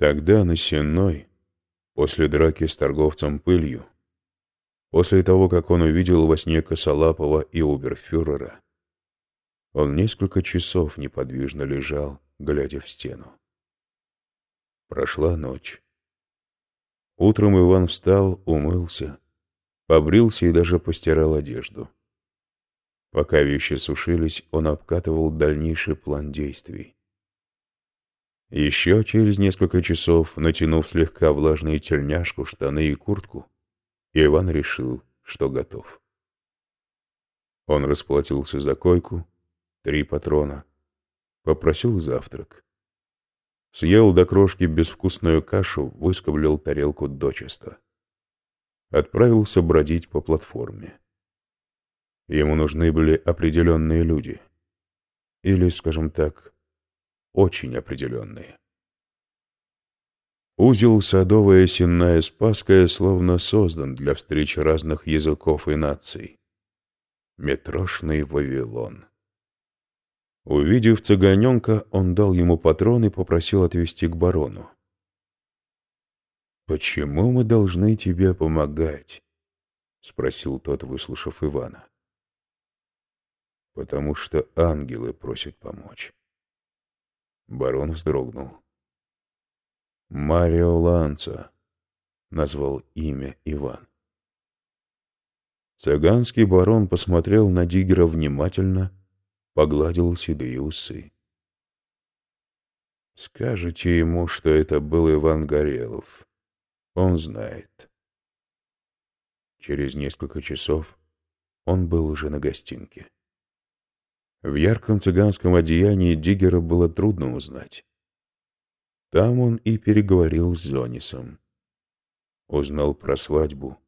Тогда на Сенной, после драки с торговцем пылью, после того, как он увидел во сне Косолапова и Уберфюрера, он несколько часов неподвижно лежал, глядя в стену. Прошла ночь. Утром Иван встал, умылся, побрился и даже постирал одежду. Пока вещи сушились, он обкатывал дальнейший план действий. Еще через несколько часов, натянув слегка влажную тельняшку, штаны и куртку, Иван решил, что готов. Он расплатился за койку, три патрона, попросил завтрак. Съел до крошки безвкусную кашу, выскоблил тарелку дочисто. Отправился бродить по платформе. Ему нужны были определенные люди. Или, скажем так, очень определенные. Узел Садовая Сенная Спасская словно создан для встречи разных языков и наций. Метрошный Вавилон. Увидев цыганенка, он дал ему патрон и попросил отвезти к барону. «Почему мы должны тебе помогать?» — спросил тот, выслушав Ивана. «Потому что ангелы просят помочь». Барон вздрогнул. «Марио Ланца», — назвал имя Иван. Цыганский барон посмотрел на Диггера внимательно, погладил седые усы. «Скажите ему, что это был Иван Горелов. Он знает». Через несколько часов он был уже на гостинке. В ярком цыганском одеянии Диггера было трудно узнать. Там он и переговорил с Зонисом. Узнал про свадьбу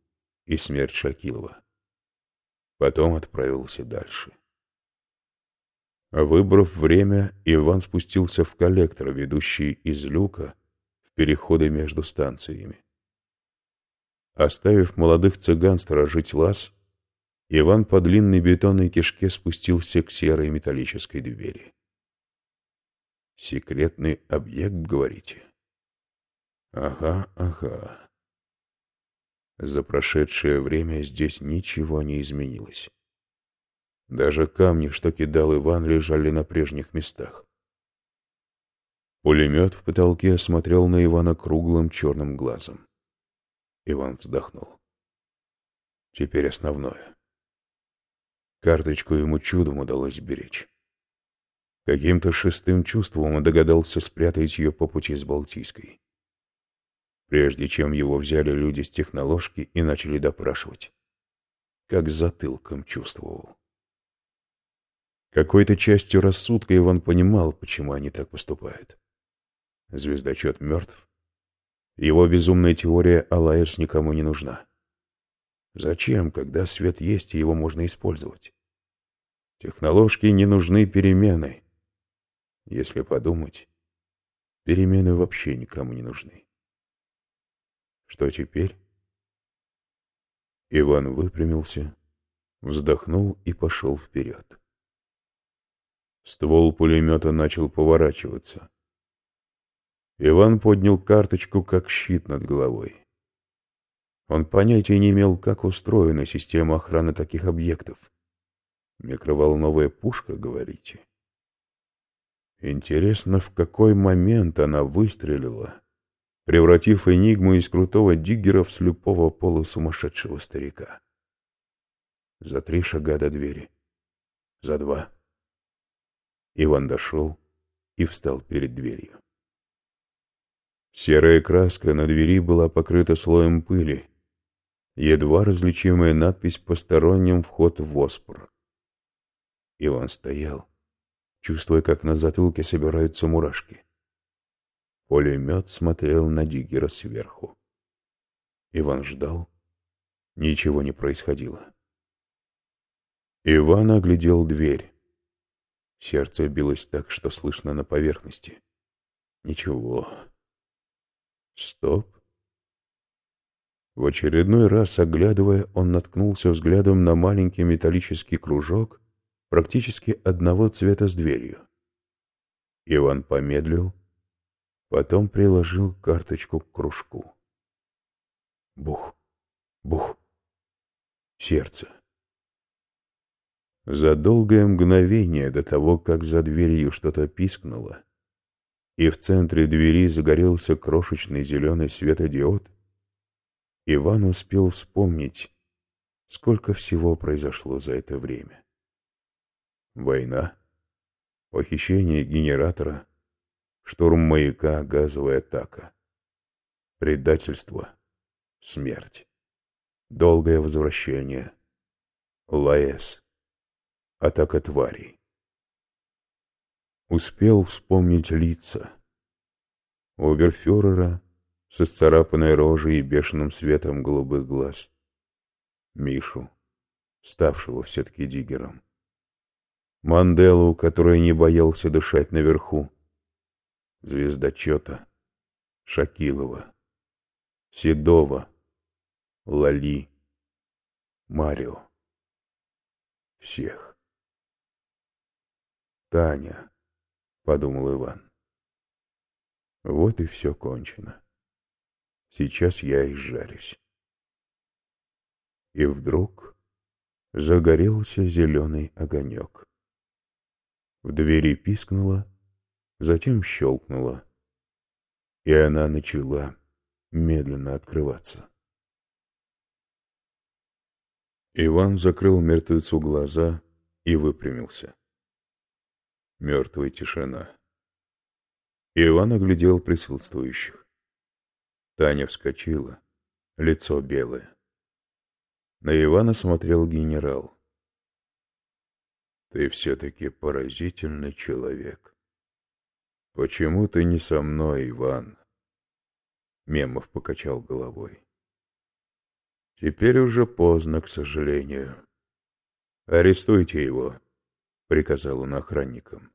и смерть Шакилова. Потом отправился дальше. Выбрав время, Иван спустился в коллектор, ведущий из люка в переходы между станциями. Оставив молодых цыган сторожить лаз, Иван по длинной бетонной кишке спустился к серой металлической двери. «Секретный объект, говорите?» «Ага, ага». За прошедшее время здесь ничего не изменилось. Даже камни, что кидал Иван, лежали на прежних местах. Пулемет в потолке смотрел на Ивана круглым черным глазом. Иван вздохнул. Теперь основное. Карточку ему чудом удалось сберечь. Каким-то шестым чувством он догадался спрятать ее по пути с Балтийской. Прежде чем его взяли люди с техноложки и начали допрашивать. Как затылком чувствовал. Какой-то частью рассудка Иван понимал, почему они так поступают. Звездочет мертв. Его безумная теория Алаэрс никому не нужна. Зачем, когда свет есть и его можно использовать? Техноложки не нужны перемены. Если подумать, перемены вообще никому не нужны. Что теперь? Иван выпрямился, вздохнул и пошел вперед. Ствол пулемета начал поворачиваться. Иван поднял карточку, как щит над головой. Он понятия не имел, как устроена система охраны таких объектов. Микроволновая пушка, говорите? Интересно, в какой момент она выстрелила, превратив Энигму из крутого диггера в слепого полусумасшедшего старика. За три шага до двери. За два. Иван дошел и встал перед дверью. Серая краска на двери была покрыта слоем пыли, едва различимая надпись «Посторонним вход в Оспор». Иван стоял, чувствуя, как на затылке собираются мурашки. Пулемет смотрел на Диггера сверху. Иван ждал. Ничего не происходило. Иван оглядел дверь. Сердце билось так, что слышно на поверхности. Ничего. Стоп. В очередной раз, оглядывая, он наткнулся взглядом на маленький металлический кружок, практически одного цвета с дверью. Иван помедлил, Потом приложил карточку к кружку. Бух, бух, сердце. За долгое мгновение до того, как за дверью что-то пискнуло, и в центре двери загорелся крошечный зеленый светодиод, Иван успел вспомнить, сколько всего произошло за это время. Война, похищение генератора, штурм маяка, газовая атака, предательство, смерть, долгое возвращение, Лаэс, атака тварей. Успел вспомнить лица. Оберфюрера со сцарапанной рожей и бешеным светом голубых глаз. Мишу, ставшего все-таки диггером. Манделу, который не боялся дышать наверху. Звездочета, Шакилова, Седова, Лали, Марио. Всех. «Таня», — подумал Иван. «Вот и все кончено. Сейчас я изжарюсь». И вдруг загорелся зеленый огонек. В двери пискнуло, затем щелкнуло, и она начала медленно открываться. Иван закрыл мертвецу глаза и выпрямился мертвая тишина. Иван оглядел присутствующих. Таня вскочила, лицо белое. На Ивана смотрел генерал. «Ты все-таки поразительный человек. Почему ты не со мной, Иван?» Мемов покачал головой. «Теперь уже поздно, к сожалению. Арестуйте его», — приказал он охранникам.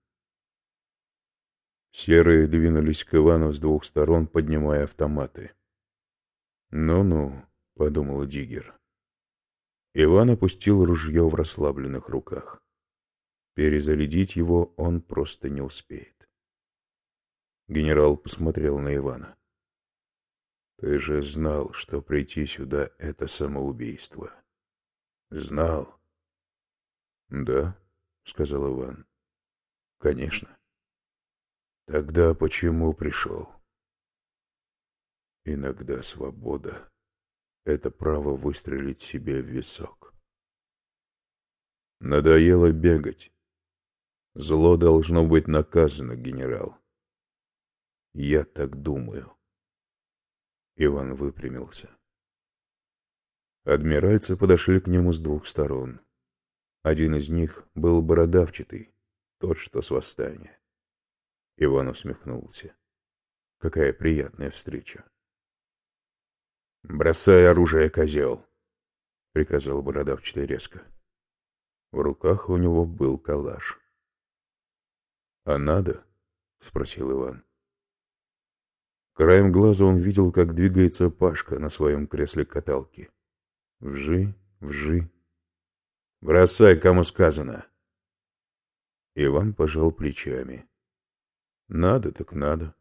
Серые двинулись к Ивану с двух сторон, поднимая автоматы. «Ну-ну», — подумал Диггер. Иван опустил ружье в расслабленных руках. Перезарядить его он просто не успеет. Генерал посмотрел на Ивана. «Ты же знал, что прийти сюда — это самоубийство. Знал?» «Да», — сказал Иван. «Конечно». Тогда почему пришел? Иногда свобода — это право выстрелить себе в висок. Надоело бегать. Зло должно быть наказано, генерал. Я так думаю. Иван выпрямился. Адмиральцы подошли к нему с двух сторон. Один из них был бородавчатый, тот, что с восстания. Иван усмехнулся. Какая приятная встреча. «Бросай оружие, козел!» — приказал бородавчатый резко. В руках у него был калаш. «А надо?» — спросил Иван. Краем глаза он видел, как двигается Пашка на своем кресле каталки. Вжи, вжи. «Бросай, кому сказано!» Иван пожал плечами. Надо так надо.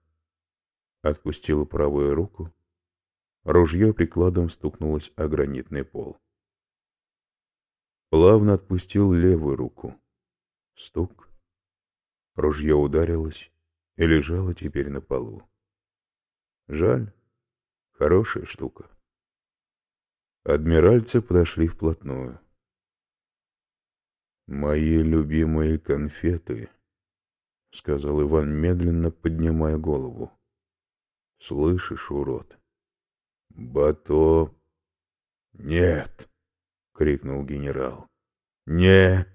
Отпустил правую руку. Ружье прикладом стукнулось о гранитный пол. Плавно отпустил левую руку. Стук. Ружье ударилось и лежало теперь на полу. Жаль. Хорошая штука. Адмиральцы подошли вплотную. «Мои любимые конфеты», — сказал Иван, медленно поднимая голову. — Слышишь, урод? — Бато... — Нет! — крикнул генерал. — Не!